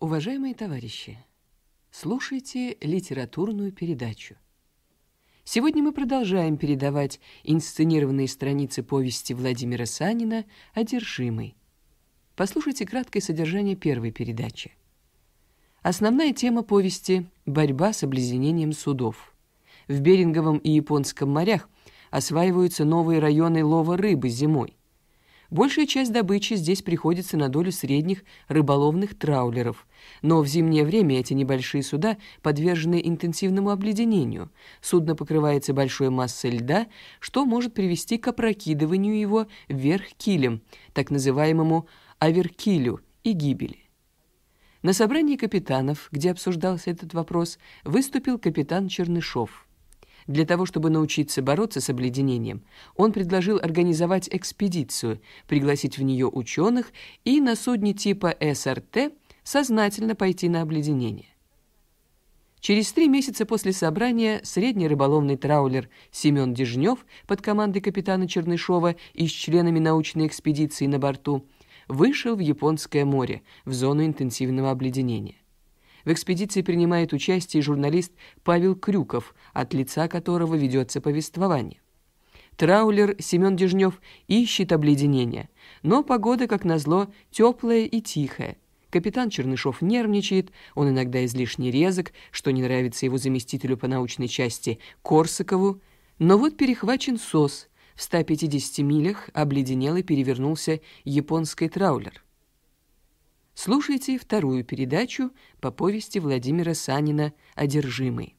Уважаемые товарищи, слушайте литературную передачу. Сегодня мы продолжаем передавать инсценированные страницы повести Владимира Санина «Одержимый». Послушайте краткое содержание первой передачи. Основная тема повести – борьба с обледенением судов. В Беринговом и Японском морях осваиваются новые районы лова рыбы зимой. Большая часть добычи здесь приходится на долю средних рыболовных траулеров, но в зимнее время эти небольшие суда подвержены интенсивному обледенению. Судно покрывается большой массой льда, что может привести к опрокидыванию его вверх килем, так называемому аверкилю и гибели. На собрании капитанов, где обсуждался этот вопрос, выступил капитан Чернышов – для того, чтобы научиться бороться с обледенением, он предложил организовать экспедицию, пригласить в нее ученых и на судне типа СРТ сознательно пойти на обледенение. Через три месяца после собрания средний рыболовный траулер Семен Дежнев под командой капитана Чернышова и с членами научной экспедиции на борту вышел в Японское море в зону интенсивного обледенения. В экспедиции принимает участие журналист Павел Крюков, от лица которого ведется повествование. Траулер Семен Дежнев ищет обледенения, но погода, как назло, теплая и тихая. Капитан Чернышов нервничает, он иногда излишне резок, что не нравится его заместителю по научной части Корсакову. Но вот перехвачен СОС. В 150 милях обледенел и перевернулся японский траулер. Слушайте вторую передачу по повести Владимира Санина «Одержимый».